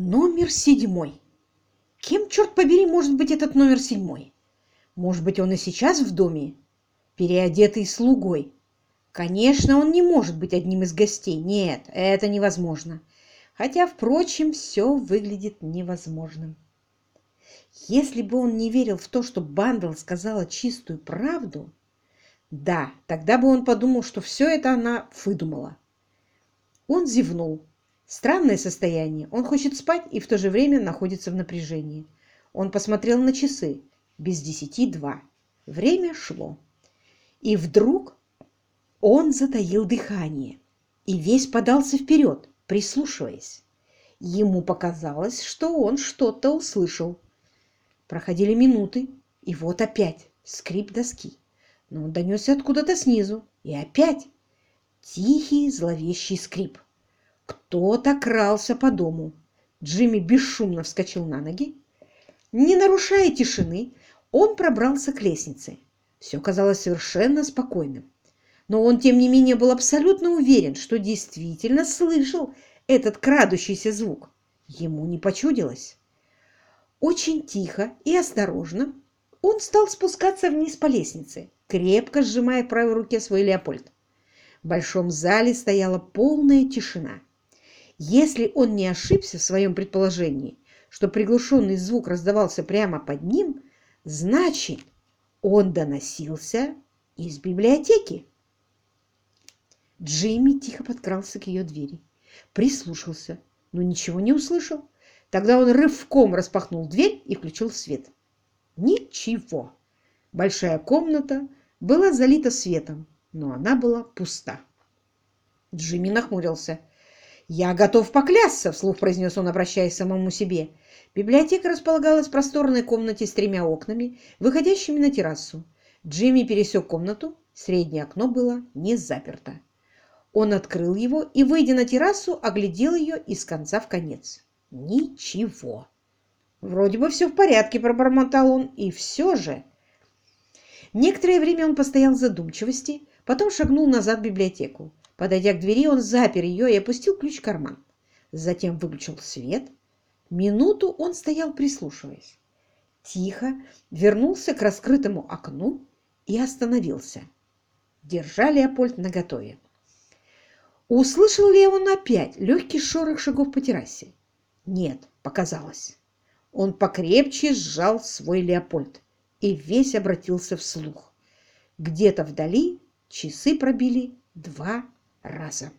Номер седьмой. Кем, черт побери, может быть этот номер седьмой? Может быть, он и сейчас в доме, переодетый слугой. Конечно, он не может быть одним из гостей. Нет, это невозможно. Хотя, впрочем, все выглядит невозможным. Если бы он не верил в то, что Бандл сказала чистую правду, да, тогда бы он подумал, что все это она выдумала. Он зевнул. Странное состояние. Он хочет спать и в то же время находится в напряжении. Он посмотрел на часы. Без десяти два. Время шло. И вдруг он затаил дыхание и весь подался вперед, прислушиваясь. Ему показалось, что он что-то услышал. Проходили минуты, и вот опять скрип доски. Но он донесся откуда-то снизу. И опять тихий зловещий скрип. Кто-то крался по дому. Джимми бесшумно вскочил на ноги. Не нарушая тишины, он пробрался к лестнице. Все казалось совершенно спокойным. Но он, тем не менее, был абсолютно уверен, что действительно слышал этот крадущийся звук. Ему не почудилось. Очень тихо и осторожно он стал спускаться вниз по лестнице, крепко сжимая в правой руке свой Леопольд. В большом зале стояла полная тишина. Если он не ошибся в своем предположении, что приглушенный звук раздавался прямо под ним, значит, он доносился из библиотеки. Джимми тихо подкрался к ее двери, прислушался, но ничего не услышал. Тогда он рывком распахнул дверь и включил свет. Ничего. Большая комната была залита светом, но она была пуста. Джимми нахмурился. «Я готов поклясться», — вслух произнес он, обращаясь к самому себе. Библиотека располагалась в просторной комнате с тремя окнами, выходящими на террасу. Джимми пересек комнату, среднее окно было не заперто. Он открыл его и, выйдя на террасу, оглядел ее из конца в конец. Ничего. Вроде бы все в порядке, пробормотал он, и все же... Некоторое время он постоял в задумчивости, потом шагнул назад в библиотеку. Подойдя к двери, он запер ее и опустил ключ в карман. Затем выключил свет. Минуту он стоял, прислушиваясь. Тихо вернулся к раскрытому окну и остановился, держа Леопольд наготове. Услышал ли он опять легкий шорох шагов по террасе? Нет, показалось. Он покрепче сжал свой Леопольд и весь обратился вслух. Где-то вдали часы пробили два raza.